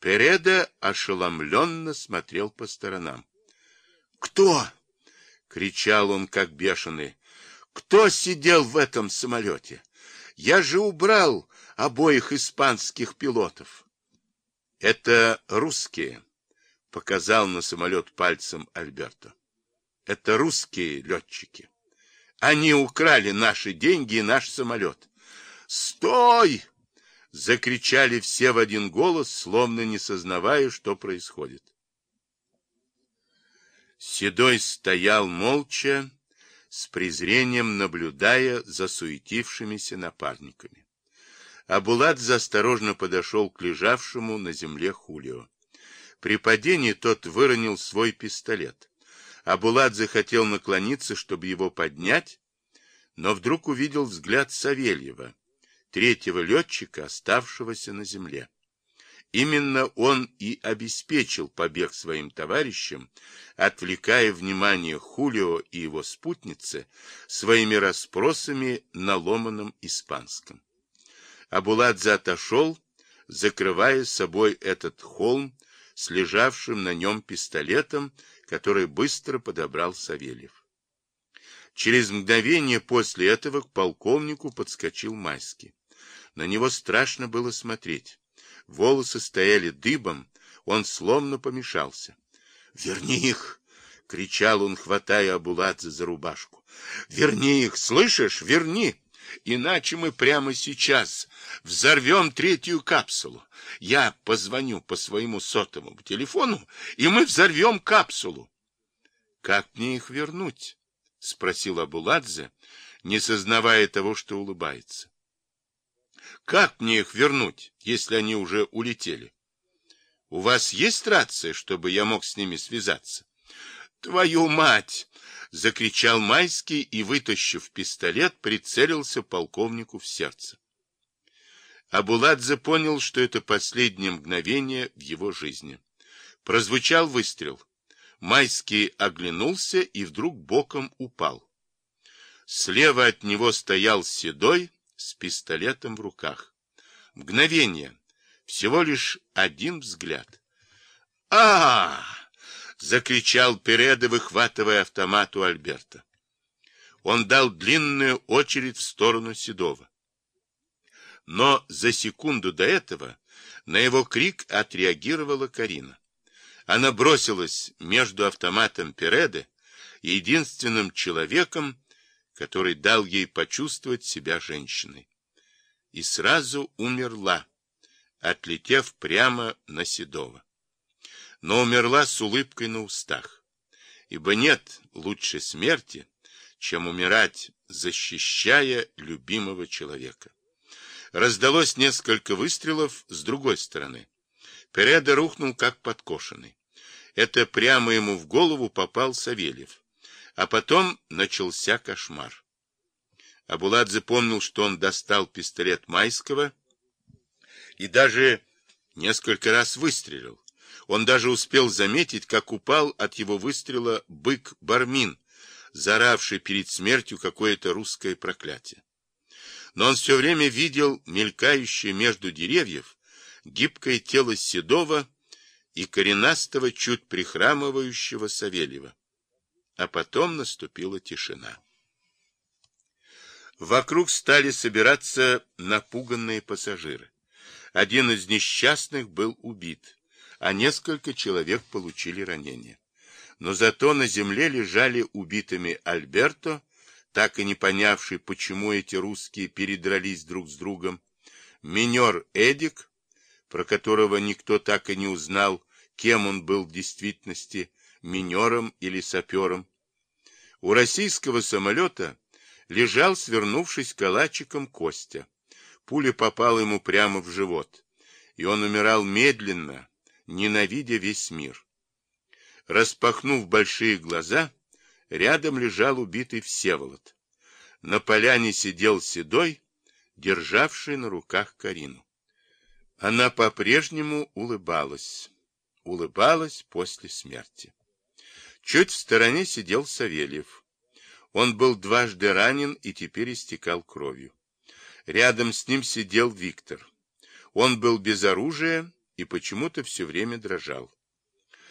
Переда ошеломленно смотрел по сторонам. «Кто?» — кричал он, как бешеный. «Кто сидел в этом самолете? Я же убрал обоих испанских пилотов». «Это русские», — показал на самолет пальцем Альберто. «Это русские летчики. Они украли наши деньги и наш самолет». «Стой!» — закричали все в один голос, словно не сознавая, что происходит. Седой стоял молча, с презрением наблюдая за суетившимися напарниками. Абуладзе осторожно подошел к лежавшему на земле Хулио. При падении тот выронил свой пистолет. Абуладзе хотел наклониться, чтобы его поднять, но вдруг увидел взгляд Савельева, третьего летчика, оставшегося на земле. Именно он и обеспечил побег своим товарищам, отвлекая внимание Хулио и его спутницы своими расспросами на ломаном испанском. Абуладзе отошел, закрывая собой этот холм с лежавшим на нем пистолетом, который быстро подобрал Савельев. Через мгновение после этого к полковнику подскочил Майский. На него страшно было смотреть волосы стояли дыбом, он словно помешался. — Верни их! — кричал он, хватая Абуладзе за рубашку. — Верни их, слышишь? Верни! Иначе мы прямо сейчас взорвем третью капсулу. Я позвоню по своему сотовому телефону, и мы взорвем капсулу. — Как мне их вернуть? — спросил Абуладзе, не сознавая того, что улыбается. Как мне их вернуть, если они уже улетели? У вас есть рация, чтобы я мог с ними связаться? Твою мать! Закричал Майский и, вытащив пистолет, прицелился полковнику в сердце. Абуладзе понял, что это последнее мгновение в его жизни. Прозвучал выстрел. Майский оглянулся и вдруг боком упал. Слева от него стоял Седой, с пистолетом в руках. Мгновение. Всего лишь один взгляд. а, -а, закричал Переда, выхватывая автомат у Альберта. Он дал длинную очередь в сторону Седова. Но за секунду до этого на его крик отреагировала Карина. Она бросилась между автоматом Переды и единственным человеком, который дал ей почувствовать себя женщиной. И сразу умерла, отлетев прямо на Седова. Но умерла с улыбкой на устах, ибо нет лучше смерти, чем умирать, защищая любимого человека. Раздалось несколько выстрелов с другой стороны. Переда рухнул, как подкошенный. Это прямо ему в голову попал Савельев. А потом начался кошмар. Абуладзе помнил, что он достал пистолет Майского и даже несколько раз выстрелил. Он даже успел заметить, как упал от его выстрела бык Бармин, заравший перед смертью какое-то русское проклятие. Но он все время видел мелькающее между деревьев гибкое тело Седова и коренастого, чуть прихрамывающего Савельева а потом наступила тишина. Вокруг стали собираться напуганные пассажиры. Один из несчастных был убит, а несколько человек получили ранения. Но зато на земле лежали убитыми Альберто, так и не понявший, почему эти русские передрались друг с другом, минер Эдик, про которого никто так и не узнал, кем он был в действительности, минером или сапером. У российского самолета лежал, свернувшись калачиком, Костя. Пуля попала ему прямо в живот, и он умирал медленно, ненавидя весь мир. Распахнув большие глаза, рядом лежал убитый Всеволод. На поляне сидел Седой, державший на руках Карину. Она по-прежнему улыбалась, улыбалась после смерти. Чуть в стороне сидел Савельев. Он был дважды ранен и теперь истекал кровью. Рядом с ним сидел Виктор. Он был без оружия и почему-то все время дрожал.